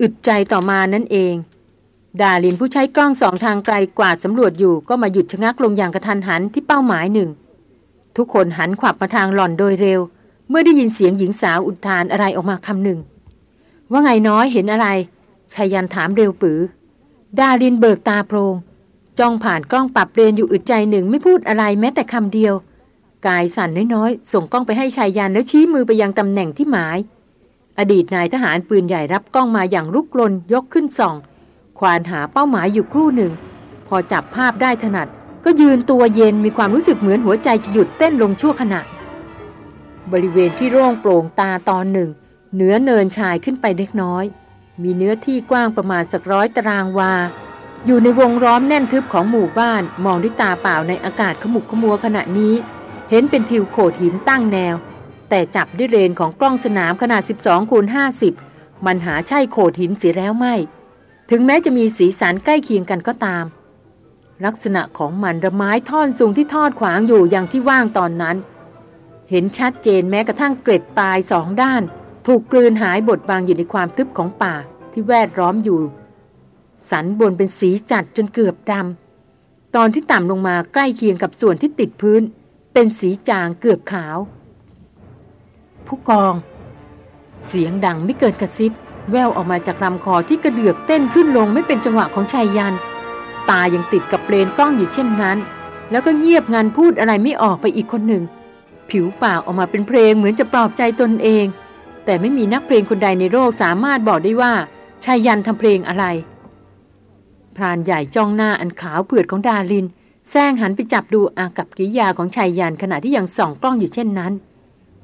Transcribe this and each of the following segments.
อึดใจต่อมานั่นเอง ดาลินผู้ใช้กล้องสองทางไกลกว่าสำรวจอยู่ก็มาหยุดชะงักลงอย่างกระทันหันที่เป้าหมายหนึ่ง ทุกคนหันขวับมาทางหล่อนโดยเร็ว เมื่อได้ยินเสียงหญิงสาวอุทานอะไรออกมาคำหนึ่ง ว่าไงน้อยเห็นอะไรชายันถามเร็วปือ ดาลินเบิกตาโพรงจ้องผ่านกล้องปรับเรนอยู่อึดใจหนึ่งไม่พูดอะไรแม้แต่คำเดียว กายสั่นน้อยๆ ส่งกล้องไปให้ชายยันแล้วชี้มือไปยังตำแหน่งที่หมาย อดีตนายทหารปืนใหญ่รับกล้องมาอย่างรุกรนยกขึ้นส่อง ควานหาเป้าหมายอยู่ครู่หนึ่ง พอจับภาพได้ถนัด ก็ยืนตัวเย็นมีความรู้สึกเหมือนหัวใจจะหยุดเต้นลงชั่วขณะ บริเวณที่โร่งโปร่งตาตอนหนึ่ง เหนือเนินชายขึ้นไปเล็กน้อย มีเนื้อที่กว้างประมาณสักร้อยตารางวา อยู่ในวงล้อมแน่นทึบของหมู่บ้าน มองด้วยตาเปล่าในอากาศขมุกขมัวขณะนี้ เห็นเป็นทิวโขดหินตั้งแนว แต่จับด้วยเรนของกล้องสนามขนาด 12คูณ50 มันหาใช่โขดหินเสียแล้วไม่ ถึงแม้จะมีสีสันใกล้เคียงกันก็ตาม ลักษณะของมันระไม้ท่อนสูงที่ทอดขวางอยู่อย่างที่ว่างตอนนั้น เห็นชัดเจนแม้กระทั่งเกล็ดปลายสองด้าน ถูกกลืนหายบดบางอยู่ในความทึบของป่าที่แวดล้อมอยู่ สันบนเป็นสีจัดจนเกือบดำตอนที่ต่ำลงมาใกล้เคียงกับส่วนที่ติดพื้น เป็นสีจางเกือบขาว ผู้กอง เสียงดังไม่เกินกระซิบ แววออกมาจากลำคอที่กระเดือกเต้นขึ้นลงไม่เป็นจังหวะของชายยัน ตายังติดกับเปลนกล้องอยู่เช่นนั้น แล้วก็เงียบงันพูดอะไรไม่ออกไปอีกคนหนึ่ง ผิวปากออกมาเป็นเพลงเหมือนจะปลอบใจตนเอง แต่ไม่มีนักเพลงคนใดในโลกสามารถบอกได้ว่าชายยันทำเพลงอะไรพรานใหญ่จ้องหน้าอันขาวเผือดของดาลินแซงหันไปจับดูอากับกิยาของชายยานขณะที่ยังส่องกล้องอยู่เช่นนั้น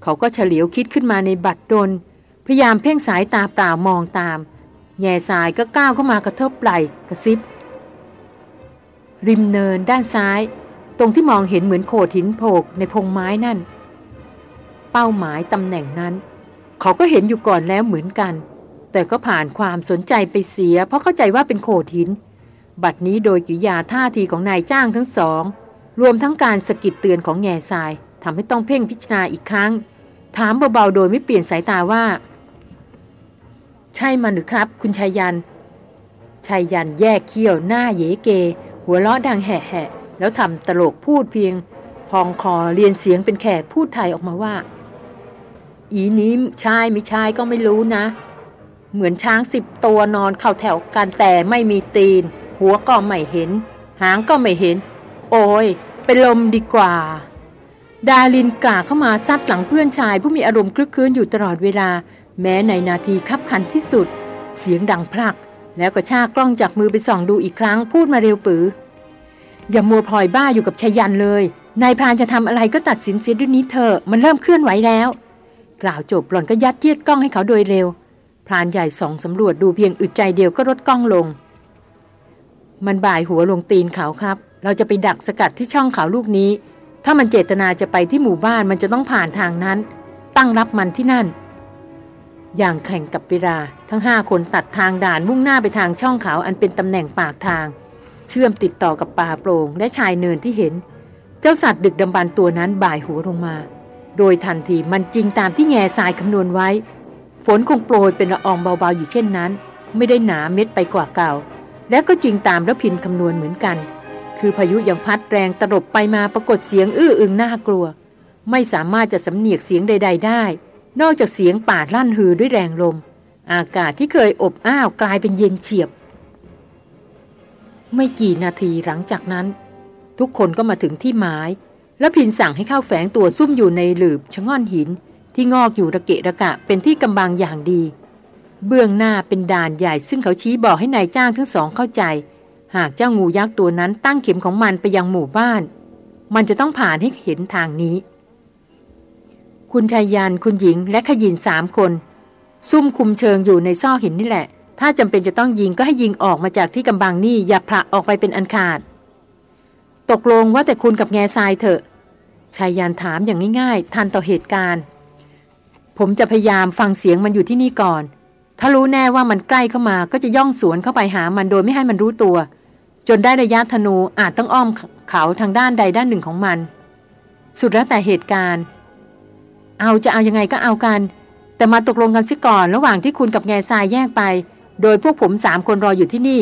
เขาก็เฉลียวคิดขึ้นมาในบัดดล พยายามเพ่งสายตาเปล่ามองตาม แง่สายก็ก้าวเข้ามากระเทบไหลกระซิบ ริมเนินด้านซ้าย ตรงที่มองเห็นเหมือนโขดหินโผกในพงไม้นั่น เป้าหมายตำแหน่งนั้น เขาก็เห็นอยู่ก่อนแล้วเหมือนกัน แต่ก็ผ่านความสนใจไปเสีย เพราะเข้าใจว่าเป็นโขดหิน บัดนี้โดยกิยาท่าทีของนายจ้างทั้งสอง รวมทั้งการสกิดเตือนของแง่ทรายทำให้ต้องเพ่งพิจารณาอีกครั้ง ถามเบาๆโดยไม่เปลี่ยนสายตาว่า ใช่มันหรือครับ คุณชายยันชายยันแยกเขี้ยวหน้าเยเก หัวเราะดังแห่ๆแล้วทำตลกพูดเพียง พองคอเรียนเสียงเป็นแขกพูดไทยออกมาว่า อีนี้ชายไม่ชายก็ไม่รู้นะ เหมือนช้างสิบตัวนอนเข้าแถวกันแต่ไม่มีตีน หัวก็ไม่เห็น หางก็ไม่เห็น โอ้ยเป็นลมดีกว่า ดาลินกล่าเข้ามาซัดหลังเพื่อนชายผู้มีอารมณ์คลึกคลื้นอยู่ตลอดเวลา แม้ในนาทีคับขันที่สุด เสียงดังพลัก แล้วก็ชากกล้องจากมือไปส่องดูอีกครั้งพูดมาเร็วปือ อย่ามัวพลอยบ้าอยู่กับชายันเลยนายพรานจะทำอะไรก็ตัดสินเสียด้วยนี้เถอะมันเริ่มเคลื่อนไหวแล้ว กล่าวจบหล่อนก็ยัดเยียดกล้องให้เขาโดยเร็วพรานใหญ่ส่องสำรวจดูเพียงอึดใจเดียวก็ลดกล้องลง มันบ่ายหัวลงตีนเขาครับ เราจะไปดักสกัดที่ช่องเขาลูกนี้ ถ้ามันเจตนาจะไปที่หมู่บ้านมันจะต้องผ่านทางนั้น ตั้งรับมันที่นั่น อย่างแข่งกับเวลาทั้งห้าคนตัดทางด่านมุ่งหน้าไปทางช่องเขาอันเป็นตำแหน่งปากทาง เชื่อมติดต่อกับป่าโปร่งและชายเนินที่เห็น เจ้าสัตว์ดึกดำบรรตัวนั้นบ่ายหัวลงมา โดยทันทีมันจริงตามที่แง่ทรายคำนวณไว้ ฝนคงโปรยเป็นละอองเบาๆอยู่เช่นนั้น ไม่ได้หนาเม็ดไปกว่าเก่า และก็จริงตามแล้วพินคำนวณเหมือนกัน คือพายุยังพัดแรงตลบไปมาปรากฏเสียงอื้ออึงน่ากลัว ไม่สามารถจะสำเนียกเสียงใด ๆ ได้ นอกจากเสียงป่าดลั่นฮือด้วยแรงลม อากาศที่เคยอบอ้าวกลายเป็นเย็นเฉียบ ไม่กี่นาทีหลังจากนั้น ทุกคนก็มาถึงที่หมาย แล้วพินสั่งให้เข้าแฝงตัวซุ่มอยู่ในหลืบชะง่อนหิน ที่งอกอยู่ระเกะระกะเป็นที่กำบังอย่างดี เบื้องหน้าเป็นด่านใหญ่ซึ่งเขาชี้บอกให้ในายจ้างทั้งสองเข้าใจ หากเจ้างูยักษ์ตัวนั้นตั้งเข็มของมันไปยังหมู่บ้าน มันจะต้องผ่านให้เห็นทางนี้ คุณชายยันคุณหญิงและขยินสามคน ซุ่มคุมเชิงอยู่ในซอกหินนี่แหละ ถ้าจำเป็นจะต้องยิงก็ให้ยิงออกมาจากที่กำบังนี่อย่าผละออกไปเป็นอันขาด ตกลงว่าแต่คุณกับแง่ทรายเถอะชายยันถามอย่างง่ายๆ ทันต่อเหตุการณ์ ผมจะพยายามฟังเสียงมันอยู่ที่นี่ก่อน ถ้ารู้แน่ว่ามันใกล้เข้ามาก็จะย่องสวนเข้าไปหามันโดยไม่ให้มันรู้ตัว จนได้ระยะธนูอาจต้องอ้อมเขาทางด้านใดด้านหนึ่งของมัน สุดแล้วแต่เหตุการณ์ เอาจะเอายังไงก็เอากัน แต่มาตกลงกันซิก่อน ระหว่างที่คุณกับแง่ทรายแยกไป โดยพวกผมสามคนรออยู่ที่นี่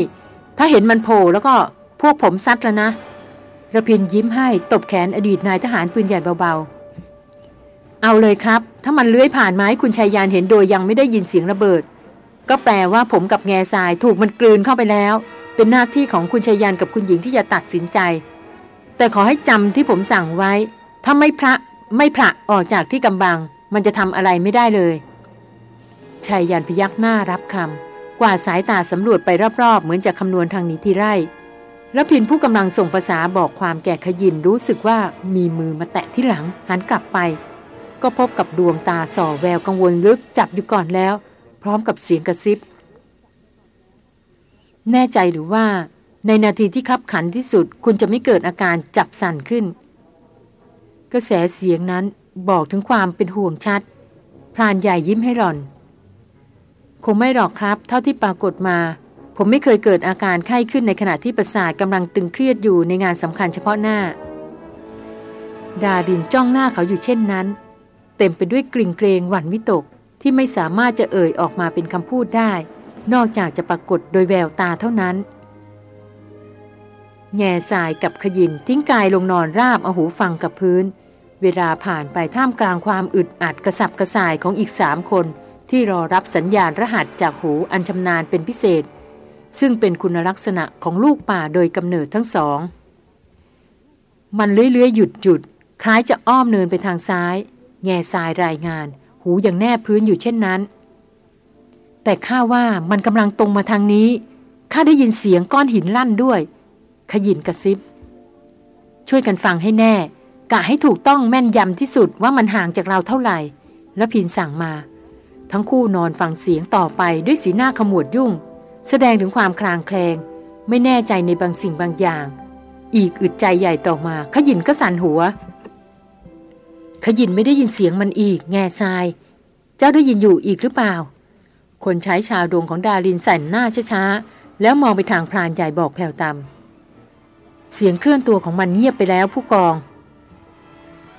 ถ้าเห็นมันโผล่แล้วก็พวกผมซัดแล้วนะระพินยิ้มให้ตบแขนอดีตนายทหารปืนใหญ่เบาๆ เอาเลยครับ ถ้ามันเลื้อยผ่านไม้คุณชายยานเห็นโดยยังไม่ได้ยินเสียงระเบิด ก็แปลว่าผมกับแง่ทรายถูกมันกลืนเข้าไปแล้ว เป็นหน้าที่ของคุณชายยานกับคุณหญิงที่จะตัดสินใจ แต่ขอให้จำที่ผมสั่งไว้ ถ้าไม่พระไม่พระออกจากที่กำบัง มันจะทำอะไรไม่ได้เลยชายยานพยักหน้ารับคำกว่าสายตาสำรวจไปรอบๆ เหมือนจะคำนวณทางนี้ที่ไร่แล้วพินผู้กำลังส่งภาษาบอกความแก่ขยินรู้สึกว่ามีมือมาแตะที่หลังหันกลับไป ก็พบกับดวงตาส่อแววกังวลลึกจับอยู่ก่อนแล้ว พร้อมกับเสียงกระซิบ แน่ใจหรือว่า ในนาทีที่ขับขันที่สุด คุณจะไม่เกิดอาการจับสั่นขึ้น กระแสเสียงนั้นบอกถึงความเป็นห่วงชัด พรานใหญ่ยิ้มให้หล่อน คงไม่หรอกครับ เท่าที่ปรากฏมา ผมไม่เคยเกิดอาการไข้ขึ้นในขณะที่ประสาทกำลังตึงเครียดอยู่ในงานสำคัญเฉพาะหน้า ดาดินจ้องหน้าเขาอยู่เช่นนั้น เต็มไปด้วยกลิ่งเกรงหวั่นวิตกที่ไม่สามารถจะเอ่ยออกมาเป็นคำพูดได้ นอกจากจะปรากฏโดยแววตาเท่านั้น แง่สายกับขยินทิ้งกายลงนอนราบเอาหูฟังกับพื้น เวลาผ่านไปท่ามกลางความอึดอัดกระสับกระส่ายของอีกสามคน ที่รอรับสัญญาณรหัสจากหูอันชำนาญเป็นพิเศษ ซึ่งเป็นคุณลักษณะของลูกป่าโดยกำเนิดทั้งสอง มันเลื้อยๆหยุดหยุดคล้ายจะอ้อมเนินไปทางซ้าย แง่ทรายรายงาน หูอย่างแนบพื้นอยู่เช่นนั้น แต่ข้าว่ามันกำลังตรงมาทางนี้ข้าได้ยินเสียงก้อนหินลั่นด้วย ขยินกระซิบ ช่วยกันฟังให้แน่ กะให้ถูกต้องแม่นยำที่สุดว่ามันห่างจากเราเท่าไหร่ แล้วพินสั่งมา ทั้งคู่นอนฟังเสียงต่อไปด้วยสีหน้าขมวดยุ่ง แสดงถึงความคลางแคลง ไม่แน่ใจในบางสิ่งบางอย่าง อีกอึดใจใหญ่ต่อมา ขยินก็สั่นหัว ขยินไม่ได้ยินเสียงมันอีก แง่ทราย เจ้าได้ยินอยู่อีกหรือเปล่า คนใช้ชาวดวงของดารินสั่นหน้าช้าๆ แล้วมองไปทางพรานใหญ่บอกแผ่วต่ำเสียงเคลื่อนตัวของมันเงียบไปแล้วผู้กอง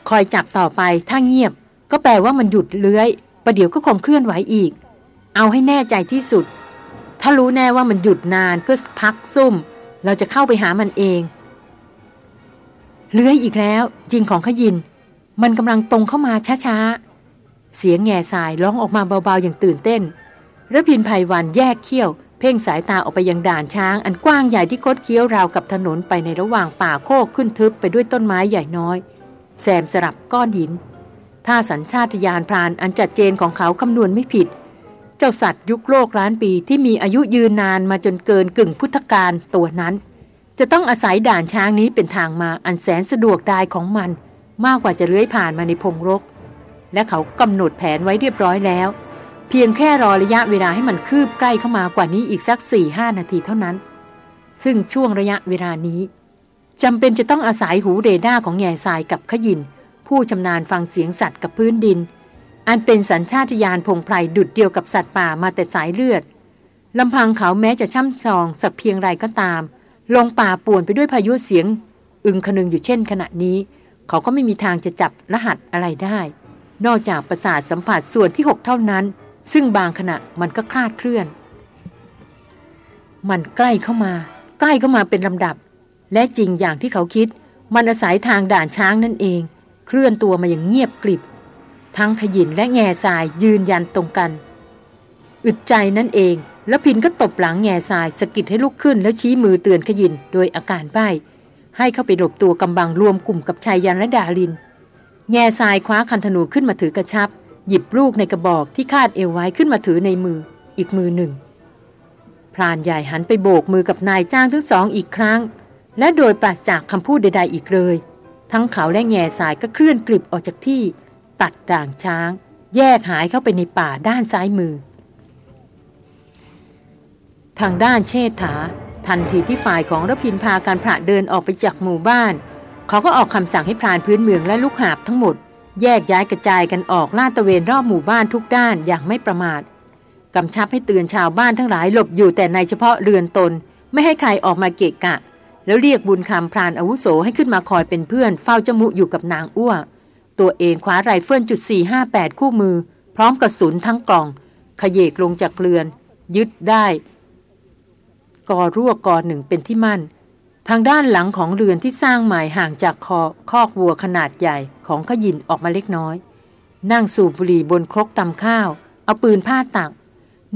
คอยจับต่อไปถ้าเงียบ ก็แปลว่ามันหยุดเลื้อยประเดี๋ยวก็คงเคลื่อนไหวอีก เอาให้แน่ใจที่สุด ถ้ารู้แน่ว่ามันหยุดนานเพื่อพักซุ่ม เราจะเข้าไปหามันเอง เลื้อยอีกแล้ว จริงของขยิน มันกำลังตรงเข้ามาช้าๆเสียงแง่สายร้องออกมาเบาๆอย่างตื่นเต้น ระพินภัยวันแยกเขี้ยว เพ่งสายตาออกไปยังด่านช้าง อันกว้างใหญ่ที่คดเคี้ยวราวกับถนนไปในระหว่างป่าโคกขึ้นทึบไปด้วยต้นไม้ใหญ่น้อย แซมสลับก้อนหิน ถ้าสัญชาตญาณพรานอันจัดเจนของเขาคำนวณไม่ผิด เจ้าสัตว์ยุคโลกล้านปีที่มีอายุยืนนานมาจนเกินกึ่งพุทธกาลตัวนั้น จะต้องอาศัยด่านช้างนี้เป็นทางมาอันแสนสะดวกได้ของมัน มากกว่าจะเลื้อยผ่านมาในพงรก และเขาก็กำหนดแผนไว้เรียบร้อยแล้ว พียงแค่รอระยะเวลาให้มันคืบใกล้เข้ามากว่านี้อีกสักสี่ห้านาทีเท่านั้น ซึ่งช่วงระยะเวลานี้จำเป็นจะต้องอาศัยหูเรดาร์ของแง่ทรายกับขยิน ผู้ชำนาญฟังเสียงสัตว์กับพื้นดิน อันเป็นสัญชาตญาณพงไพรดุดเดียวกับสัตว์ป่ามาแต่สายเลือดลำพังเขาแม้จะช่ำชองสักเพียงไรก็ตาม ลงป่าป่วนไปด้วยพายุเสียง อึงคนึงอยู่เช่นขณะนี้ เขาก็ไม่มีทางจะจับรหัสอะไรได้ นอกจากประสาทสัมผัสส่วนที่หกเท่านั้น ซึ่งบางขณะมันก็คลาดเคลื่อน มันใกล้เข้ามา ใกล้เข้ามาเป็นลำดับ และจริงอย่างที่เขาคิด มันอาศัยทางด่านช้างนั่นเอง เคลื่อนตัวมาอย่างเงียบกริบ ทั้งขยินและแง่ทรายยืนยันตรงกัน อึดใจนั่นเอง แล้วพินก็ตบหลังแง่ทรายสกิดให้ลุกขึ้นแล้วชี้มือเตือนขยินโดยอาการใบ้ให้เข้าไปหลบตัวกำบังรวมกลุ่มกับชายยันและดาลิน แง่ทรายคว้าคันธนูขึ้นมาถือกระชับ หยิบลูกในกระบอกที่คาดเอวไว้ขึ้นมาถือในมืออีกมือหนึ่ง พรานใหญ่หันไปโบกมือกับนายจ้างทั้งสองอีกครั้ง และโดยปราศจากคำพูดใดๆอีกเลย ทั้งเขาและแง่สายก็เคลื่อนกลิบออกจากที่ ตัดด่างช้าง แยกหายเข้าไปในป่าด้านซ้ายมือ ทางด้านเชษฐา ทันทีที่ฝ่ายของรพินพาการพระเดินออกไปจากหมู่บ้าน เขาก็ออกคำสั่งให้พรานพื้นเมืองและลูกหาบทั้งหมด แยกย้ายกระจายกันออกลาดตะเวนรอบหมู่บ้านทุกด้านอย่างไม่ประมาทกำชับให้เตือนชาวบ้านทั้งหลายหลบอยู่แต่ในเฉพาะเรือนตน ไม่ให้ใครออกมาเกะกะ แล้วเรียกบุญคำพรานอาวุโสให้ขึ้นมาคอยเป็นเพื่อนเฝ้าจมุอยู่กับนางอ้วตัวเองคว้าไรเฟิลจุด458 คู่มือ พร้อมกระสุนทั้งกล่อง ขยเยกลงจากเรือน ยึดได้กอรั่วกอหนึ่งเป็นที่มั่น ทางด้านหลังของเรือนที่สร้างใหม่ห่างจากคอคอกวัวขนาดใหญ่ของขยินออกมาเล็กน้อย นั่งสูบบุหรี่บนครกตำข้าว เอาปืนผ้าตัก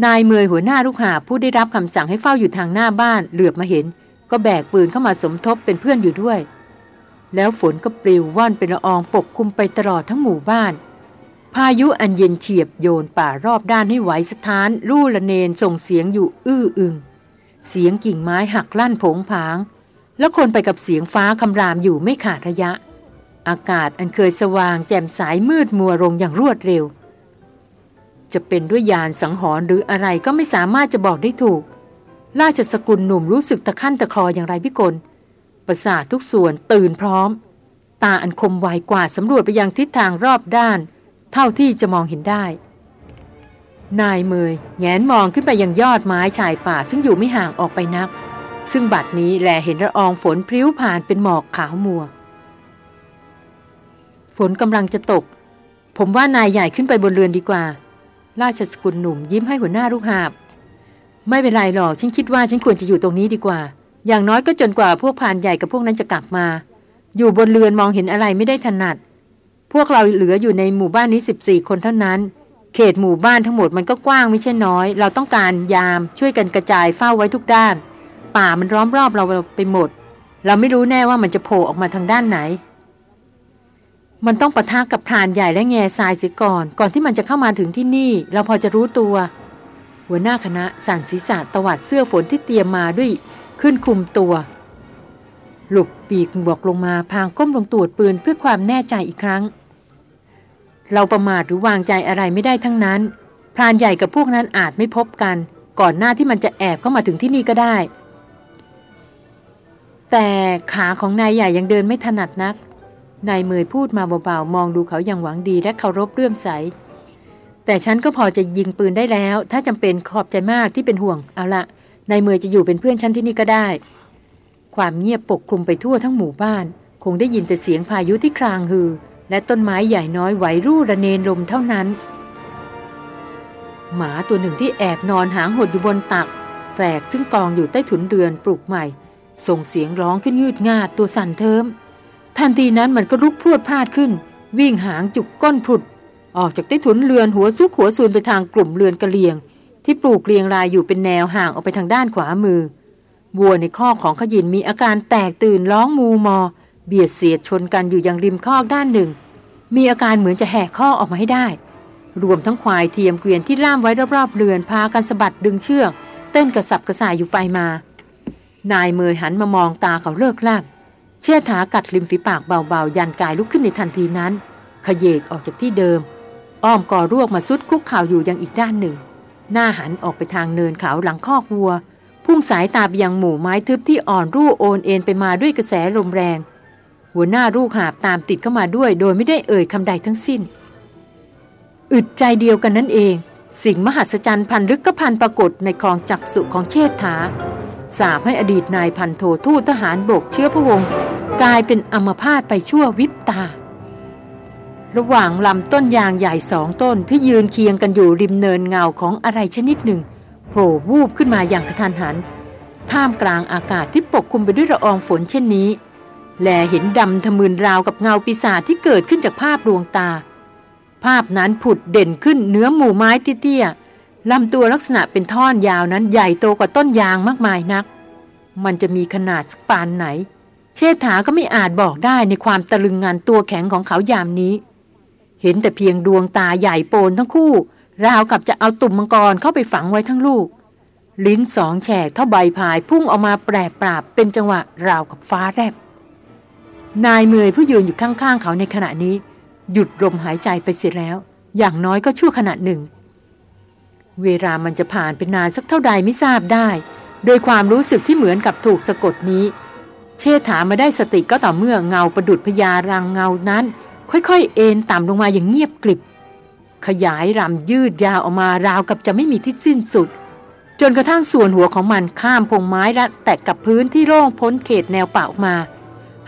นายเมยหัวหน้าลูกหาผู้ได้รับคำสั่งให้เฝ้าอยู่ทางหน้าบ้านเหลือบมาเห็น ก็แบกปืนเข้ามาสมทบเป็นเพื่อนอยู่ด้วย แล้วฝนก็ปลิวว่อนเป็นละอองปกคลุมไปตลอดทั้งหมู่บ้าน พายุอันเย็นเฉียบโยนป่ารอบด้านให้ไหวสถาน รู่ละเนนส่งเสียงอยู่อื้ออึงเสียงกิ่งไม้หักลั่นผงผาง แล้วคนไปกับเสียงฟ้าคำรามอยู่ไม่ขาดระยะ อากาศอันเคยสว่างแจ่มสายมืดมัวลงอย่างรวดเร็ว จะเป็นด้วยยานสังหรณ์หรืออะไรก็ไม่สามารถจะบอกได้ถูก ราชสกุลหนุ่มรู้สึกตะขั้นตะคลออย่างไรพิกลประสาททุกส่วนตื่นพร้อม ตาอันคมไวกว่าสำรวจไปยังทิศทางรอบด้าน เท่าที่จะมองเห็นได้ นายเมยแงนมองขึ้นไปยังยอดไม้ชายป่าซึ่งอยู่ไม่ห่างออกไปนัก ซึ่งบัดนี้แลเห็นละอองฝนพริ้วผ่านเป็นหมอกขาวมัว ฝนกำลังจะตก ผมว่านายใหญ่ขึ้นไปบนเรือนดีกว่า ราชสกุลหนุ่มยิ้มให้หัวหน้าลูกหาบ ไม่เป็นไรหรอกฉันคิดว่าฉันควรจะอยู่ตรงนี้ดีกว่า อย่างน้อยก็จนกว่าพวกพานใหญ่กับพวกนั้นจะกลับมา อยู่บนเรือนมองเห็นอะไรไม่ได้ถนัด พวกเราเหลืออยู่ในหมู่บ้านนี้ 14 คนเท่านั้นเขตหมู่บ้านทั้งหมดมันก็กว้างไม่ใช่น้อย เราต้องการยามช่วยกันกระจายเฝ้าไว้ทุกด้าน ป่ามันร้อมรอบเราไปหมด เราไม่รู้แน่ว่ามันจะโผล่ออกมาทางด้านไหน มันต้องปะทะกับพรานใหญ่และแง่ทรายเสียก่อน ก่อนที่มันจะเข้ามาถึงที่นี่ เราพอจะรู้ตัว หัวหน้าคณะสั่นศีรษะตวัดเสื้อฝนที่เตรียมมาด้วยขึ้นคุมตัว หลบปีกบวกลงมาพางก้มลงตรวจปืนเพื่อความแน่ใจอีกครั้ง เราประมาทหรือวางใจอะไรไม่ได้ทั้งนั้นพรานใหญ่กับพวกนั้นอาจไม่พบกัน ก่อนหน้าที่มันจะแอบเข้ามาถึงที่นี่ก็ได้ แต่ขาของนายใหญ่ยังเดินไม่ถนัดนัก นายเมยพูดมาเบาๆ มองดูเขาอย่างหวังดีและเคารพเรื่อมใส แต่ฉันก็พอจะยิงปืนได้แล้ว ถ้าจำเป็นขอบใจมากที่เป็นห่วง เอาละนายเมยจะอยู่เป็นเพื่อนฉันที่นี่ก็ได้ ความเงียบปกคลุมไปทั่วทั้งหมู่บ้าน คงได้ยินแต่เสียงพายุที่คลางฮือ และต้นไม้ใหญ่น้อยไหวรู่ระเนนลมเท่านั้น หมาตัวหนึ่งที่แอบนอนหางหดอยู่บนตักแฝกซึ่งกองอยู่ใต้ถุนเรือนปลูกใหม่ ส่งเสียงร้องขึ้นยืดงาดตัวสั่นเทิม ทันทีนั้นมันก็ลุกพรวดพลาดขึ้น วิ่งหางจุกก้นพรุด ออกจากใต้ถุนเรือนหัวซุกหัวซูนไปทางกลุ่มเรือนกระเลียง ที่ปลูกเรียงรายอยู่เป็นแนวห่างออกไปทางด้านขวามือวัวในคอของขยินมีอาการแตกตื่นร้องมูมอ เบียดเสียดชนกันอยู่ยังริมคอกด้านหนึ่ง มีอาการเหมือนจะแหกข้อออกมาให้ได้ รวมทั้งควายเทียมเกวียนที่ล่ามไว้รอบๆเรือนพากันสะบัดดึงเชือก เต้นกระสับกระส่ายอยู่ไปมา นายเมยหันมามองตาเขาเลิกลาก เชี่ยถากัดริมฝีปากเบาๆ ยันกายลุกขึ้นในทันทีนั้น ขยเยกออกจากที่เดิม อ้อมก่อรวกมาซุดคุกเข่าอยู่ยังอีกด้านหนึ่ง หน้าหันออกไปทางเนินเขาหลังคอกวัว พุ่งสายตาไปยังหมู่ไม้ทึบที่อ่อนรูโอนเอ็นไปมาด้วยกระแสลมแรง หัวหน้าลูกหาบตามติดเข้ามาด้วย โดยไม่ได้เอ่ยคำใดทั้งสิ้น อึดใจเดียวกันนั่นเอง สิ่งมหัศจรรย์พันลึกก็พันปรากฏในคลองจักสุของเชษฐา สาบให้อดีตนายพันโททูตทหารบกเชื้อพระวงศ์กลายเป็นอมพาตไปชั่ววิบตา ระหว่างลำต้นยางใหญ่สองต้นที่ยืนเคียงกันอยู่ริมเนินเงาของอะไรชนิดหนึ่งโผล่วูบขึ้นมาอย่างกระทันหัน ท่ามกลางอากาศที่ปกคลุมไปด้วยละอองฝนเช่นนี้ แลเห็นดำทะมึนราวกับเงาปีศาจที่เกิดขึ้นจากภาพดวงตา ภาพนั้นผุดเด่นขึ้นเนื้อหมู่ไม้เตี้ยๆ ลำตัวลักษณะเป็นท่อนยาวนั้นใหญ่โตกว่าต้นยางมากมายนัก มันจะมีขนาดสักปานไหน เชษฐาก็ไม่อาจบอกได้ในความตะลึงงานตัวแข็งของเขายามนี้ เห็นแต่เพียงดวงตาใหญ่โปนทั้งคู่ ราวกับจะเอาตุ่มมังกรเข้าไปฝังไว้ทั้งลูก ลิ้นสองแฉกเท่าใบพายพุ่งออกมาแปรปราบเป็นจังหวะราวกับฟ้าแลบนายเมยผู้ยืนอยู่ข้างๆเขาในขณะนี้ หยุดลมหายใจไปเสียแล้ว อย่างน้อยก็ชั่วขณะหนึ่ง เวลามันจะผ่านเป็นนานสักเท่าใดไม่ทราบได้ โดยความรู้สึกที่เหมือนกับถูกสะกดนี้ เชษฐามาได้สติก็ต่อเมื่อเงาประดุดพญารังเงานั้น ค่อยๆ เอ็นต่ำลงมาอย่างเงียบกริบ ขยายรำยืดยาวออกมาราวกับจะไม่มีที่สิ้นสุด จนกระทั่งส่วนหัวของมันข้ามพงไม้และแตะกับพื้นที่โล่งพ้นเขตแนวป่าออกมา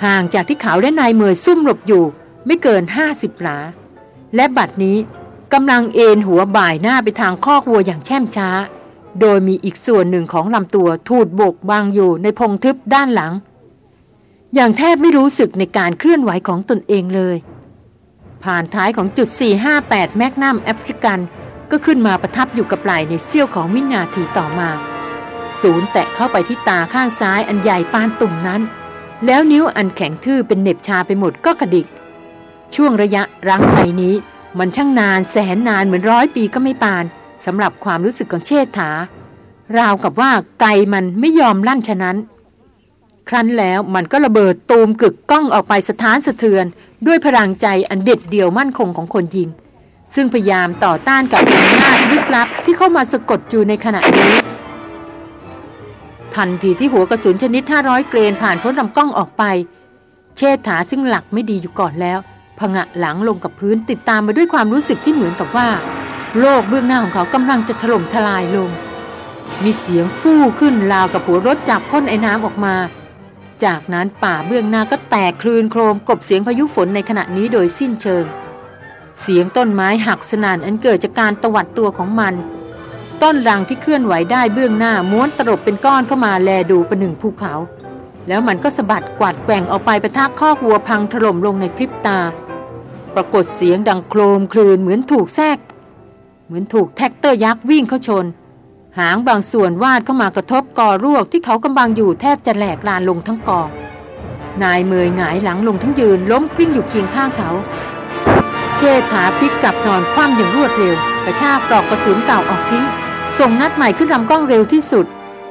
ห่างจากที่เขาและนายเมยซุ่มหลบอยู่ ไม่เกินห้าสิบหลาและบัดนี้ กำลังเอนหัวบ่ายหน้าไปทางคอกวัวอย่างแช่มช้า โดยมีอีกส่วนหนึ่งของลำตัวถูดโบกบางอยู่ในพงทึบด้านหลัง อย่างแทบไม่รู้สึกในการเคลื่อนไหวของตนเองเลย ผ่านท้ายของจุด 458 แมกนัมแอฟริกันก็ขึ้นมาประทับอยู่กับไหล่ในเสี้ยวของวินาทีต่อมา ศูนย์แตะเข้าไปที่ตาข้างซ้ายอันใหญ่ปานตุ่มนั้น แล้วนิ้วอันแข็งทื่อเป็นเน็บชาไปหมดก็กระดิก ช่วงระยะรังไกนี้ มันช่างนานแสนนานเหมือนร้อยปีก็ไม่ปานสำหรับความรู้สึกของเชษฐา ราวกับว่าไกมันไม่ยอมลั่นฉะนั้น ครั้นแล้วมันก็ระเบิดตูมกึกก้องออกไปสถานสะเทือน ด้วยพลังใจอันเด็ดเดี่ยวมั่นคงของคนยิง ซึ่งพยายามต่อต้านกับอำนาจลึกลับที่เข้ามาสะกดอยู่ในขณะนี้ ทันทีที่หัวกระสุนชนิด 500 เกรนผ่านพ้นลำกล้องออกไป เชษฐาซึ่งหลักไม่ดีอยู่ก่อนแล้ว พงะหลังลงกับพื้นติดตามมาด้วยความรู้สึกที่เหมือนกับว่า โลกเบื้องหน้าของเขากำลังจะถล่มทลายลง มีเสียงฟู่ขึ้นราวกับหัวรถจับพ่นไอ้น้ำออกมา จากนั้นป่าเบื้องหน้าก็แตกคลืนโครมกลบเสียงพายุฝนในขณะนี้โดยสิ้นเชิง เสียงต้นไม้หักสนานอันเกิดจากการตวัดตัวของมัน ต้นรังที่เคลื่อนไหวได้เบื้องหน้าม้วนตลบเป็นก้อนเข้ามาแลดูประหนึ่งภูเขาแล้วมันก็สะบัดกวาดแกว่งออกไปประทักข้อวัวพังถล่มลงในพริบตา ปรากฏเสียงดังโครมครืนเหมือนถูกแทรก เหมือนถูกแทรกเตอร์ยักษ์วิ่งเข้าชน หางบางส่วนวาดเข้ามากระทบกอรวกที่เขากำลังอยู่แทบจะแหลกลาญลงทั้งกองนายเมยหงายหลังลงทั้งยืนล้มกลิ้งอยู่เคียงข้างเขา เชษฐาพลิกกลับนอนคว่ำอย่างรวดเร็ว กระชากปลอกกระสุนเก่าออกทิ้ง ส่งนัดใหม่ขึ้นลำกล้องเร็วที่สุด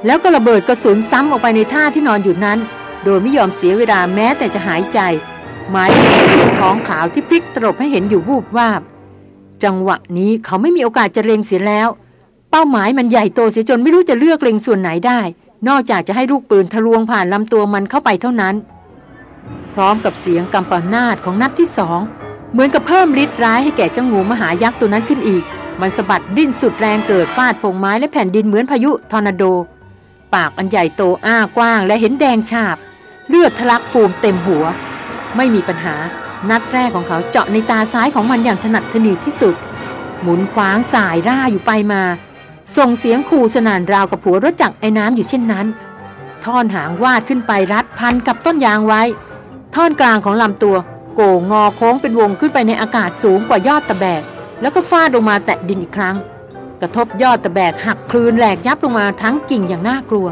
แล้วก็ระเบิดกระสุนซ้ำออกไปในท่าที่นอนอยู่นั้น โดยไม่ยอมเสียเวลาแม้แต่จะหายใจ หมายถึงท้องขาวที่พลิกตลบให้เห็นอยู่วูบวาบ จังหวะนี้เขาไม่มีโอกาสจะเล็งเสียแล้ว เป้าหมายมันใหญ่โตเสียจนไม่รู้จะเลือกเล็งส่วนไหนได้ นอกจากจะให้ลูกปืนทะลวงผ่านลำตัวมันเข้าไปเท่านั้น พร้อมกับเสียงกัมปนาทของนัดที่สองเหมือนกับเพิ่มฤทธิ์ร้ายให้แก่เจ้างูมหายักษ์ตัวนั้นขึ้นอีก มันสะบัดดิ้นสุดแรงเกิดฟาดพงไม้และแผ่นดินเหมือนพายุทอร์นาโด ปากอันใหญ่โตอ้ากว้างและเห็นแดงฉาบ เลือดทะลักฟูมเต็มหัว ไม่มีปัญหา นัดแรกของเขาเจาะในตาซ้ายของมันอย่างถนัดถนีที่สุด หมุนคว้างสายร่าอยู่ไปมา ส่งเสียงขู่สนานราวกับผัวรถจักรไอ้น้ำอยู่เช่นนั้น ท่อนหางวาดขึ้นไปรัดพันกับต้นยางไว้ ท่อนกลางของลำตัว โก่งงอโค้งเป็นวงขึ้นไปในอากาศสูงกว่ายอดตะแบก แล้วก็ฟาดลงมาแตะดินอีกครั้ง กระทบยอดตะแบกหักคลืนแหลกยับลงมาทั้งกิ่งอย่างน่ากลัว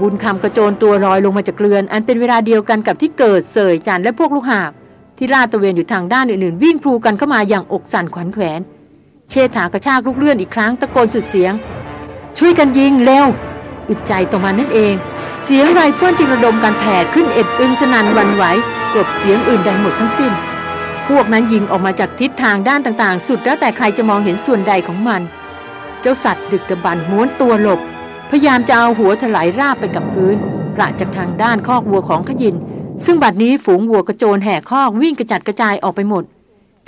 บุญคำกระโจนตัวลอยลงมาจากเรือน อันเป็นเวลาเดียวกันกับที่เกิดเสยจันและพวกลูกหาบที่ลาดตะเวนอยู่ทางด้านอื่นๆ วิ่งพลูกันเข้ามาอย่างอกสั่นขวัญแขวน เชษฐากระชากลูกเลื่อนอีกครั้งตะโกนสุดเสียง ช่วยกันยิงเร็วอึดใจต่อมานั่นเอง เสียงไรเฟิลจึงระดมการแผดขึ้นเอ็ดอึงสนันวันไหวกลบเสียงอื่นใดหมดทั้งสิ้น พวกนั้นยิงออกมาจากทิศทางด้านต่างๆ สุดแล้วแต่ใครจะมองเห็นส่วนใดของมัน เจ้าสัตว์ดึกดำบรรม้วนตัวหลบ พยายามจะเอาหัวถลายราบไปกับพื้นประจากทางด้านคอกวัวของขยิน ซึ่งบัดนี้ฝูงวัวกระโจนแห่คอกวิ่งกระจัดกระจายออกไปหมด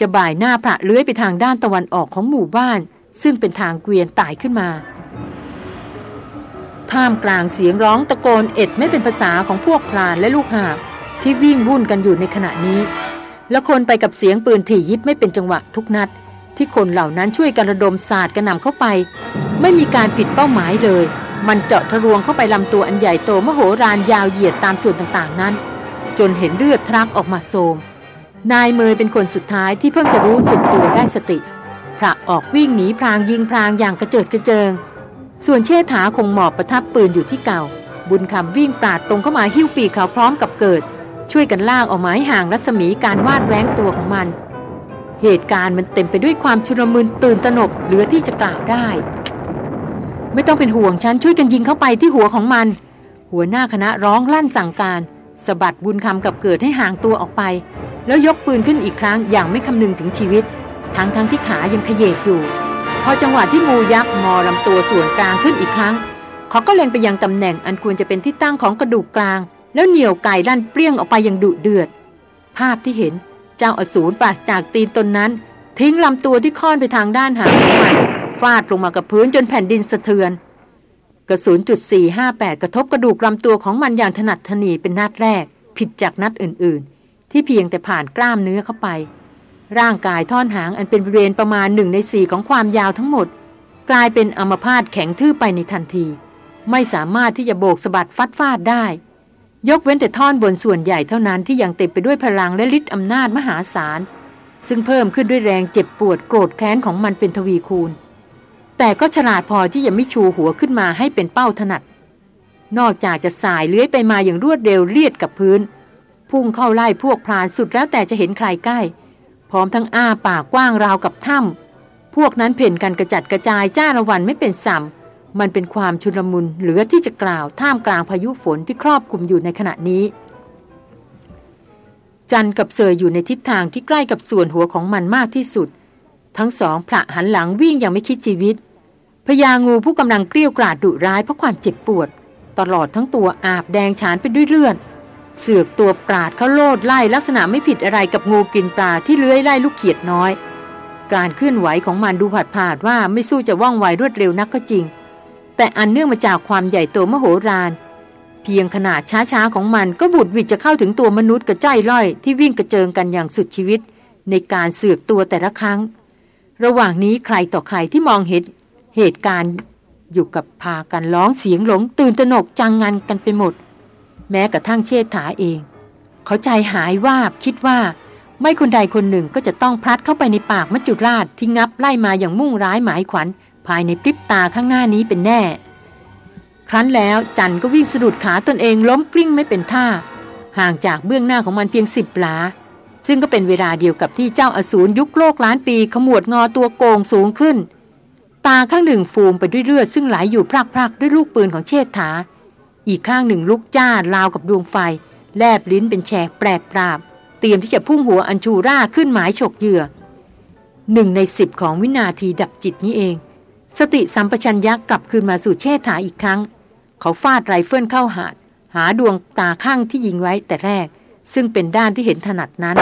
จะบ่ายหน้าพระเลื้อยไปทางด้านตะวันออกของหมู่บ้าน ซึ่งเป็นทางเกวียนตายขึ้นมา ท่ามกลางเสียงร้องตะโกนเอ็ดไม่เป็นภาษาของพวกพลานและลูกหาบที่วิ่งวุ่นกันอยู่ในขณะนี้ และคนไปกับเสียงปืนถี่ยิบไม่เป็นจังหวะทุกนัด ที่คนเหล่านั้นช่วยกันระดมศาสตร์กระหน่ำเข้าไป ไม่มีการผิดเป้าหมายเลย มันเจาะทะลวงเข้าไปลำตัวอันใหญ่โตมโหฬารยาวเหยียดตามส่วนต่างๆนั้น จนเห็นเลือดทรักออกมาโซมนายเมยเป็นคนสุดท้ายที่เพิ่งจะรู้สึกตัวได้สติพระออกวิ่งหนีพรางยิงพรางอย่างกระเจิดกระเจิง ส่วนเชษฐาคงหมอบประทับปืนอยู่ที่เก่า บุญคำวิ่งปราดตรงเข้ามาหิ้วปีกเขาพร้อมกับเกิด ช่วยกันลากออกมาให้ห่างรัศมีการวาดแว้งตัวของมัน เหตุการณ์มันเต็มไปด้วยความชุลมุนตื่นตระหนกเหลือที่จะกล่าวได้ ไม่ต้องเป็นห่วงฉันช่วยกันยิงเข้าไปที่หัวของมัน หัวหน้าคณะร้องลั่นสั่งการสะบัดบุญคำกับเกิดให้ห่างตัวออกไป แล้วยกปืนขึ้นอีกครั้งอย่างไม่คำนึงถึงชีวิต ทั้งทั้งที่ขายังขยเยกอยู่ พอจังหวะที่งูยักษ์งอลำตัวส่วนกลางขึ้นอีกครั้ง เขาก็เล็งไปยังตำแหน่งอันควรจะเป็นที่ตั้งของกระดูกกลาง แล้วเหนี่ยวไก่ลั่นเปรี้ยงออกไปอย่างดุเดือด ภาพที่เห็น เจ้าอสูรปราศจากตีนตนนั้น ทิ้งลำตัวที่ค่อนไปทางด้านหางของมันฟาดลงมากับพื้นจนแผ่นดินสะเทือน กระสุนจุด458 กระทบกระดูกลำตัวของมันอย่างถนัดถนีเป็นนัดแรก ผิดจากนัดอื่น ๆ ที่เพียงแต่ผ่านกล้ามเนื้อเข้าไป ร่างกายท่อนหางอันเป็นบริเวณประมาณหนึ่งในสี่ของความยาวทั้งหมด กลายเป็นอัมพาตแข็งทื่อไปในทันที ไม่สามารถที่จะโบกสะบัดฟัดฟาดได้ ยกเว้นแต่ท่อนบนส่วนใหญ่เท่านั้นที่ยังเต็มไปด้วยพลังและฤทธิ์อำนาจมหาศาล ซึ่งเพิ่มขึ้นด้วยแรงเจ็บปวดโกรธแค้นของมันเป็นทวีคูณ แต่ก็ฉลาดพอที่จะไม่ชูหัวขึ้นมาให้เป็นเป้าถนัด นอกจากจะสายเลื้อยไปมาอย่างรวดเร็วเลียดกับพื้น พุ่งเข้าไล่พวกพรานสุดแล้วแต่จะเห็นใครใกล้ พร้อมทั้งอ้าปากกว้างราวกับถ้ำพวกนั้นเพ่นกันกระจัดกระจายจ้าละวันไม่เป็นสัม มันเป็นความชุลมุนเหลือที่จะกล่าวท่ามกลางพายุฝนที่ครอบคลุมอยู่ในขณะนี้ จันกับเซยอยู่ในทิศทางที่ใกล้กับส่วนหัวของมันมากที่สุด ทั้งสองพระหันหลังวิ่งอย่างไม่คิดชีวิตพญางูผู้กำลังเกลี้ยกล่อดดุร้ายเพราะความเจ็บปวด ตลอดทั้งตัวอาบแดงฉานไปด้วยเลือดเสือกตัวปราดเขาโลดไล่ลักษณะไม่ผิดอะไรกับงูกินปลาที่เลื้อยไล่ลูกเขียดน้อย การเคลื่อนไหวของมันดูผาดผาดว่าไม่สู้จะว่องไวรวดเร็วนักก็จริง แต่อันเนื่องมาจากความใหญ่โตมโหฬารเพียงขนาดช้าๆของมันก็บุดวิดจะเข้าถึงตัวมนุษย์กระจ้อยล่อยที่วิ่งกระเจิงกันอย่างสุดชีวิต ในการเสือกตัวแต่ละครั้ง ระหว่างนี้ใครต่อใครที่มองเห็นเหตุการณ์อยู่กับพากันร้องเสียงหลงตื่นตระหนกจังงันกันไปหมด แม้กระทั่งเชษฐาเอง เขาใจหายว่าคิดว่า ไม่คนใดคนหนึ่งก็จะต้องพลัดเข้าไปในปากมัจจุราชที่งับไล่มาอย่างมุ่งร้ายหมายขวัญ ภายในพริบตาข้างหน้านี้เป็นแน่ ครั้นแล้วจันก็วิ่งสะดุดขาตนเองล้มกลิ้งไม่เป็นท่า ห่างจากเบื้องหน้าของมันเพียงสิบหลา ซึ่งก็เป็นเวลาเดียวกับที่เจ้าอสูรยุคโลกล้านปีขมวดงอตัวโกงสูงขึ้น ตาข้างหนึ่งฟูมไปด้วยเลือดซึ่งไหลยอยู่พรากๆด้วยลูกปืนของเชษฐา อีกข้างหนึ่งลุกจ้าราวกับดวงไฟ แลบลิ้นเป็นแฉกแปลบปลาบ เตรียมที่จะพุ่งหัวอันชูร่าขึ้นหมายฉกเหยื่อหนึ่งในสิบของวินาทีดับจิตนี้เอง สติสัมปชัญญะกลับคืนมาสู่เชษฐาอีกครั้ง เขาฟาดไรเฟิลเข้าหาด หาดวงตาข้างที่ยิงไว้แต่แรก ซึ่งเป็นด้านที่เห็นถนัดนั้น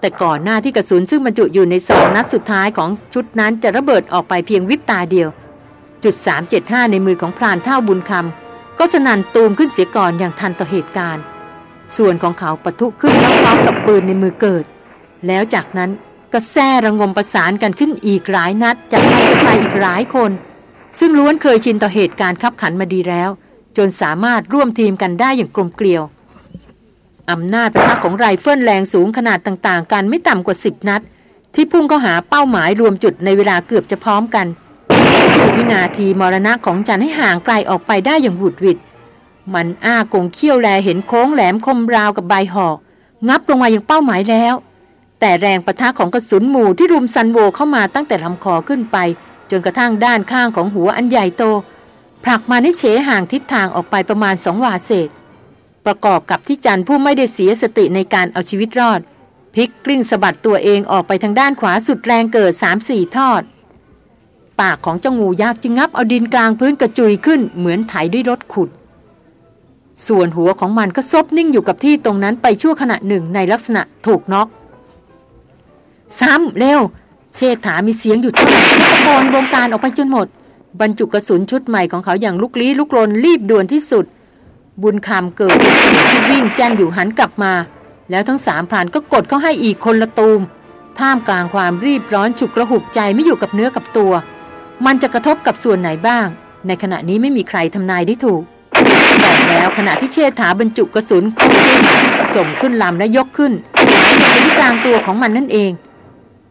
แต่ก่อนหน้าที่กระสุนซึ่งบรรจุอยู่ในซองนัดสุดท้ายของชุดนั้นจะระเบิดออกไปเพียงวิบตาเดียว จุด 375 ในมือของพรานเท่าบุญคำก็สนั่นตูมขึ้นเสียก่อนอย่างทันต่อเหตุการณ์ ส่วนของเขาปะทุขึ้นพร้อมกับปืนในมือเกิด แล้วจากนั้น ก็แซ่ระงมประสานกันขึ้นอีกหลายนัดจากใครใครอีกหลายคน ซึ่งล้วนเคยชินต่อเหตุการณ์คับขันมาดีแล้ว จนสามารถร่วมทีมกันได้อย่างกลมเกลียวอำนาจประทักของไรเฟิลแรงสูงขนาดต่างๆ กันไม่ต่ำกว่าสิบนัด ที่พุ่งเข้าหาเป้าหมายรวมจุดในเวลาเกือบจะพร้อมกันวินาทีมรณะของจันให้ห่างไกลออกไปได้อย่างหุดวิดมันอ้ากงเขี้ยวแลเห็นโค้งแหลมคมราวกับใบหอก งับลงมาอย่างเป้าหมายแล้ว แต่แรงประทะของกระสุนหมู่ที่รุมซันโวเข้ามาตั้งแต่ลำคอขึ้นไป จนกระทั่งด้านข้างของหัวอันใหญ่โตผลักมาให้เฉห่างทิศทางออกไปประมาณสองวาเศษ ประกอบกับที่จันผู้ไม่ได้เสียสติในการเอาชีวิตรอดพลิกกลิ้งสะบัดตัวเองออกไปทางด้านขวาสุดแรงเกิดสามสี่ทอด ปากของเจ้างูยักษ์จึงงับเอาดินกลางพื้นกระจุยขึ้นเหมือนไถด้วยรถขุด ส่วนหัวของมันก็ซบนิ่งอยู่กับที่ตรงนั้นไปชั่วขณะหนึ่งในลักษณะถูกน็อก ซ้ำเร็ว เชษฐามีเสียงอยู่ที่ตะโกนวงการออกไปจนหมด บรรจุกระสุนชุดใหม่ของเขาอย่างลุกลี้ลุกลนรีบด่วนที่สุด บุญคำเกิดที่วิ่งแจ้นอยู่หันกลับมา แล้วทั้งสามพรานก็กดเข้าให้อีกคนละตูม ท่ามกลางความรีบร้อนฉุกระหุกใจไม่อยู่กับเนื้อกับตัว มันจะกระทบกับส่วนไหนบ้าง ในขณะนี้ไม่มีใครทำนายได้ถูกแต่แล้วขณะที่เชษฐาบรรจุกระสุนส่งขึ้นลำและยกขึ้นหมายถึงที่กลางตัวของมันนั่นเอง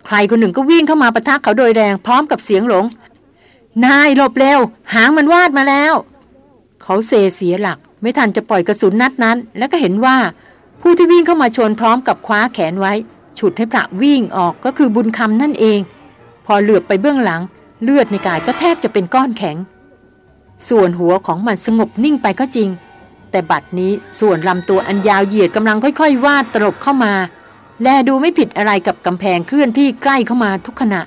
ใครคนหนึ่งก็วิ่งเข้ามาประทักเขาโดยแรงพร้อมกับเสียงหลง นายหลบเร็ว หางมันวาดมาแล้ว เขาเซเสียหลัก ไม่ทันจะปล่อยกระสุนนัดนั้น แล้วก็เห็นว่า ผู้ที่วิ่งเข้ามาชนพร้อมกับคว้าแขนไว้ ฉุดให้พระวิ่งออกก็คือบุญคำนั่นเอง พอเหลือบไปเบื้องหลัง เลือดในกายก็แทบจะเป็นก้อนแข็ง ส่วนหัวของมันสงบนิ่งไปก็จริง แต่บัดนี้ส่วนลำตัวอันยาวเหยียดกำลังค่อย ๆ วาดตรบเข้ามา แลดูไม่ผิดอะไรกับกำแพงเคลื่อนที่ใกล้เข้ามาทุกขณะ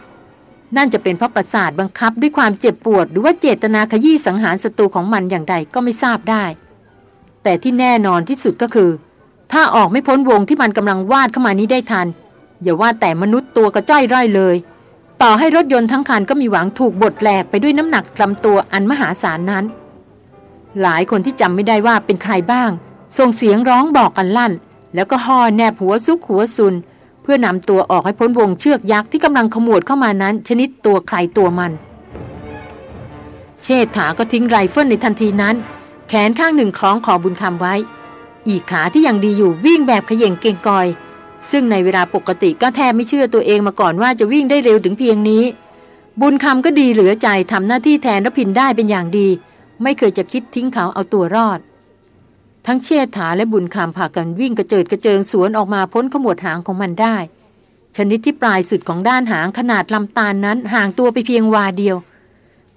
นั่นจะเป็นเพราะประสาทบังคับด้วยความเจ็บปวด หรือว่าเจตนาขยี้สังหารศัตรูของมันอย่างใดก็ไม่ทราบได้ แต่ที่แน่นอนที่สุดก็คือ ถ้าออกไม่พ้นวงที่มันกำลังวาดเข้ามานี้ได้ทัน อย่าว่าแต่มนุษย์ตัวกระจ้อยร่อยเลย ต่อให้รถยนต์ทั้งคันก็มีหวังถูกบดแหลกไปด้วยน้ำหนักลำตัวอันมหาศาลนั้น หลายคนที่จำไม่ได้ว่าเป็นใครบ้างส่งเสียงร้องบอกกันลั่น แล้วก็ห่อแนบหัวซุกหัวซุน เพื่อนำตัวออกให้พ้นวงเชือกยักษ์ที่กำลังขมวดเข้ามานั้น ชนิดตัวใครตัวมัน เชษฐาก็ทิ้งไรเฟิลในทันทีนั้น แขนข้างหนึ่งคล้องคอบุญคำไว้ อีกขาที่ยังดีอยู่วิ่งแบบขย่งเก่งกอย ซึ่งในเวลาปกติก็แทบไม่เชื่อตัวเองมาก่อนว่าจะวิ่งได้เร็วถึงเพียงนี้ บุญคำก็ดีเหลือใจทำหน้าที่แทนรพินได้เป็นอย่างดี ไม่เคยจะคิดทิ้งเขาเอาตัวรอด ทั้งเชษฐาและบุญคำพากันวิ่งกระเจิดกระเจิงสวนออกมาพ้นขมวดหางของมันได้ ชนิดที่ปลายสุดของด้านหางขนาดลำตาลนนั้นห่างตัวไปเพียงวาเดียว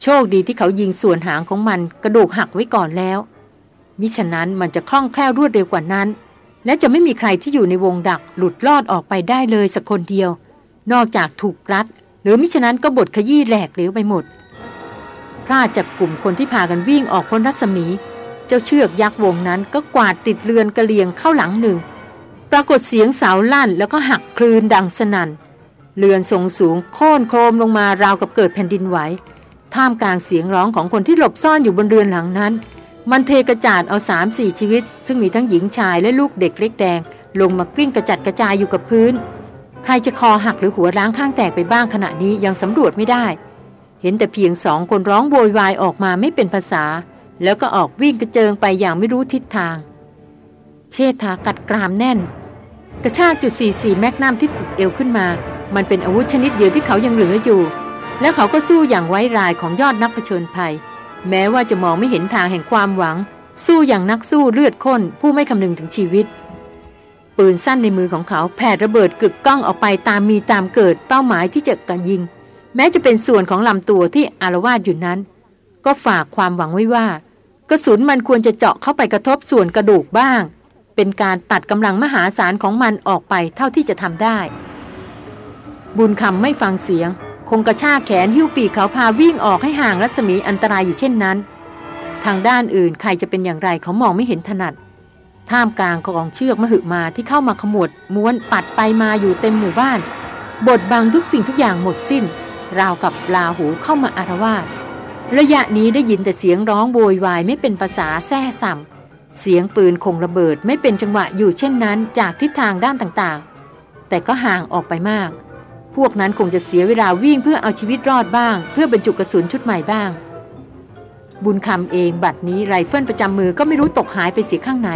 โชคดีที่เขายิงส่วนหางของมันกระดูกหักไว้ก่อนแล้ว มิฉะนั้นมันจะคล่องแคล่วรวดเร็วกว่านั้น และจะไม่มีใครที่อยู่ในวงดักหลุดลอดออกไปได้เลยสักคนเดียว นอกจากถูกรัด หรือมิฉะนั้นก็บดขยี้แหลกเหลวไปหมดพลาดจากกลุ่มคนที่พากันวิ่งออกพ้นรัศมี เจ้าเชือกยักษ์วงนั้นก็กวาดติดเรือนกระเลียงเข้าหลังหนึ่ง ปรากฏเสียงเสาลั่นแล้วก็หักคลืนดังสนัน่น เรือนทรงสูงโค่นโครมลงมาราวกับเกิดแผ่นดินไหว ท่ามกลางเสียงร้องของคนที่หลบซ่อนอยู่บนเรือนหลังนั้น มันเทกระจาดเอาสามสี่ชีวิต ซึ่งมีทั้งหญิงชายและลูกเด็กเล็กแดง ลงมากลิ้งกระจัดกระจายอยู่กับพื้น ใครจะคอหักหรือหัวล้างข้างแตกไปบ้างขณะนี้ยังสำรวจไม่ได้ เห็นแต่เพียงสองคนร้องโวยวายออกมาไม่เป็นภาษา แล้วก็ออกวิ่งกระเจิงไปอย่างไม่รู้ทิศทาง เชษฐากัดกรามแน่น กระชากจุดสีสีแมกนัมที่ติดเอวขึ้นมา มันเป็นอาวุธชนิดเดียวที่เขายังเหลืออยู่ แล้วเขาก็สู้อย่างไว้รายของยอดนักผชนภัย แม้ว่าจะมองไม่เห็นทางแห่งความหวัง สู้อย่างนักสู้เลือดข้น ผู้ไม่คำนึงถึงชีวิต ปืนสั้นในมือของเขาแผ่ระเบิดกึกก้องออกไปตามมีตามเกิดเป้าหมายที่จะกันยิง แม้จะเป็นส่วนของลำตัวที่อารวาสอยู่นั้น ก็ฝากความหวังไว้ว่า กระสุนมันควรจะเจาะเข้าไปกระทบส่วนกระดูกบ้าง เป็นการตัดกำลังมหาศาลของมันออกไปเท่าที่จะทำได้ บุญคำไม่ฟังเสียง คงกระชากแขนหิ้วปีกเขาพาวิ่งออกให้ห่างรัศมีอันตรายอยู่เช่นนั้น ทางด้านอื่นใครจะเป็นอย่างไรเขามองไม่เห็นถนัด ท่ามกลางกองเชือกมหึมาที่เข้ามาขมวดม้วนปัดไปมาอยู่เต็มหมู่บ้าน บทบังทุกสิ่งทุกอย่างหมดสิ้น ราวกับลาหูเข้ามาอารวาส ระยะนี้ได้ยินแต่เสียงร้องโวยวายไม่เป็นภาษาแซ่สัมเสียงปืนคงระเบิดไม่เป็นจังหวะอยู่เช่นนั้นจากทิศทางด้านต่างๆ แต่ก็ห่างออกไปมาก พวกนั้นคงจะเสียเวลาวิ่งเพื่อเอาชีวิตรอดบ้าง เพื่อบรรจุกระสุนชุดใหม่บ้าง บุญคำเองบัดนี้ไรเฟิลประจำมือก็ไม่รู้ตกหายไปเสียข้างไหน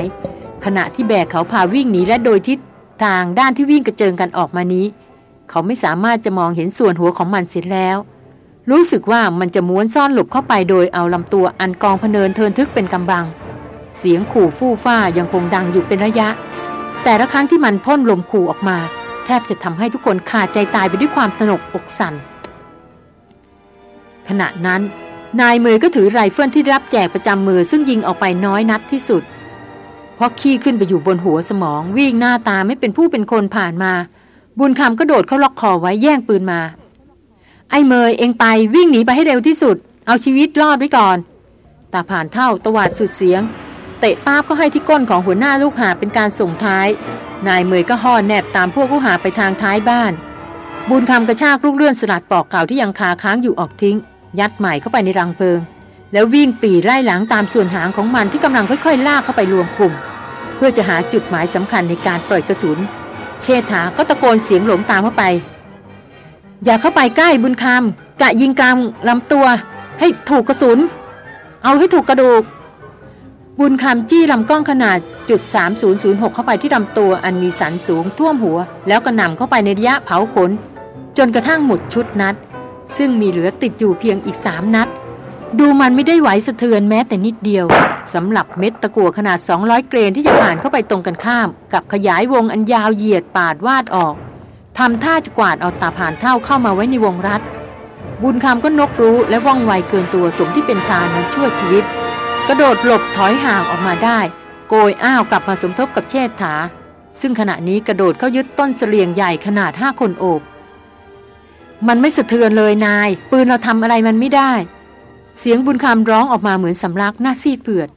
ขณะที่แบกเขาพาวิ่งหนีและโดยทิศทางด้านที่วิ่งกระเจิงกันออกมานี้ เขาไม่สามารถจะมองเห็นส่วนหัวของมันเสียแล้ว รู้สึกว่ามันจะม้วนซ่อนหลบเข้าไปโดยเอาลำตัวอันกองพะเนินเทินทึกเป็นกำบัง เสียงขู่ฟู่ฟ่ายังคงดังอยู่เป็นระยะ แต่ละครั้งที่มันพ่นลมขู่ออกมา แทบจะทำให้ทุกคนขาดใจตายไปด้วยความสนกอกสันขณะนั้น นายมือก็ถือไรเฟิลที่รับแจกประจำมือซึ่งยิงออกไปน้อยนัดที่สุดเพราะขี้ขึ้นไปอยู่บนหัวสมอง วิ่งหน้าตาไม่เป็นผู้เป็นคนผ่านมา บุญคำก็โดดเข้าล็อกคอไว้แย่งปืนมา ไอ้เมยเองไปวิ่งหนีไปให้เร็วที่สุด เอาชีวิตรอดไว้ก่อนตาผ่านเท่าตวาดสุดเสียง เตะป้าบก็ให้ที่ก้นของหัวหน้าลูกหาเป็นการส่งท้าย นายเมยก็ห่อแนบตามพวกผู้หาไปทางท้ายบ้าน บุญคำกระชากลูกเลื่อนสลัดปอกเก่าที่ยังคาค้างอยู่ออกทิ้ง ยัดใหม่เข้าไปในรังเพลิง แล้ววิ่งปีไล่หลังตามส่วนหางของมันที่กำลังค่อยๆลากเข้าไปรวมกลุ่ม เพื่อจะหาจุดหมายสำคัญในการปล่อยกระสุน เชษฐาก็ตะโกนเสียงหลงตามเข้าไป อย่าเข้าไปใกล้บุญคำกะยิงกลางลำตัว ให้ถูกกระสุน เอาให้ถูกกระดูก บุญคำจี้ลำกล้องขนาดจุด3006 เข้าไปที่ลำตัวอันมีสันสูงท่วมหัว แล้วก็นำเข้าไปในระยะเผาขน จนกระทั่งหมดชุดนัด ซึ่งมีเหลือติดอยู่เพียงอีกสามนัด ดูมันไม่ได้ไหวสะเทือนแม้แต่นิดเดียวสำหรับเม็ดตะกั่วขนาด 200 เกรนที่จะผ่านเข้าไปตรงกันข้าม กับขยายวงอันยาวเหยียดปาดวาดออก ทำท่าจะกวาดเอาตาผ่านเท่าเข้ามาไว้ในวงรัดบุญคำก็นกรู้และว่องไวเกินตัวสมที่เป็นทานนั้นชั่วชีวิต กระโดดหลบถอยห่างออกมาได้ โกยอ้าวกลับมาสมทบกับเชษฐา ซึ่งขณะนี้กระโดดเข้ายึดต้นเสลียงใหญ่ขนาดห้าคนโอบ มันไม่สะเทือนเลยนาย ปืนเราทำอะไรมันไม่ได้ เสียงบุญคำร้องออกมาเหมือนสำลักหน้าซีดเผือด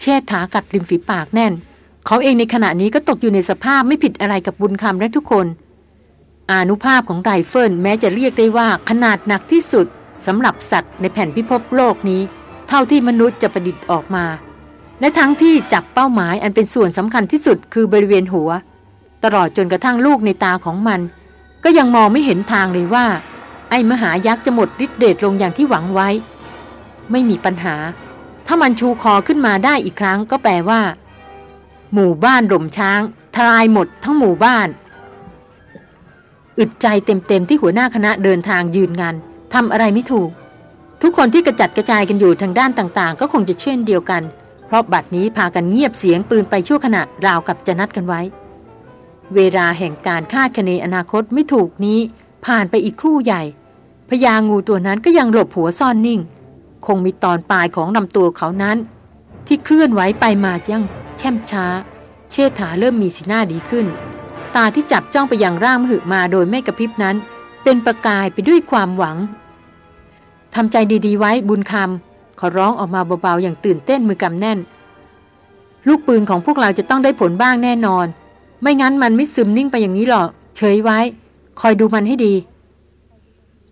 เชษฐากัดริมฝีปากแน่น เขาเองในขณะนี้ก็ตกอยู่ในสภาพไม่ผิดอะไรกับบุญคำและทุกคน อานุภาพของไรเฟิลแม้จะเรียกได้ว่าขนาดหนักที่สุดสำหรับสัตว์ในแผ่นพิภพโลกนี้ เท่าที่มนุษย์จะประดิษฐ์ออกมา และทั้งที่จับเป้าหมายอันเป็นส่วนสำคัญที่สุดคือบริเวณหัว ตลอดจนกระทั่งลูกในตาของมัน ก็ยังมองไม่เห็นทางเลยว่า ไอ้มหายักษ์จะหมดฤทธิ์เดชลงอย่างที่หวังไว้ ไม่มีปัญหา ถ้ามันชูคอขึ้นมาได้อีกครั้งก็แปลว่า หมู่บ้านหล่มช้างทลายหมดทั้งหมู่บ้าน อึดใจเต็มๆที่หัวหน้าคณะเดินทางยืนงานทำอะไรไม่ถูก ทุกคนที่กระจัดกระจายกันอยู่ทางด้านต่างๆ ก็คงจะเช่นเดียวกัน เพราะบัดนี้พากันเงียบเสียงปืนไปชั่วขณะราวกับจะนัดกันไว้ เวลาแห่งการคาดคะเนอนาคตไม่ถูกนี้ ผ่านไปอีกครู่ใหญ่พญางูตัวนั้นก็ยังหลบหัวซ่อนนิ่ง คงมีตอนปลายของลำตัวเขานั้น ที่เคลื่อนไหวไปมายังแช่มช้า เชษฐาเริ่มมีสีหน้าดีขึ้น ตาที่จับจ้องไปยังร่างมหึมาโดยไม่กระพริบนั้น เป็นประกายไปด้วยความหวังทำใจดีๆ ไว้บุญคำขอร้องออกมาเบาๆอย่างตื่นเต้นมือกำแน่น ลูกปืนของพวกเราจะต้องได้ผลบ้างแน่นอน ไม่งั้นมันไม่ซึมนิ่งไปอย่างนี้หรอก เฉยไว้ คอยดูมันให้ดี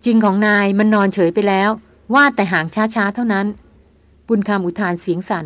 จริงของนายมันนอนเฉยไปแล้ว ว่าแต่หางช้าๆเท่านั้น บุญคำอุทานเสียงสัน่น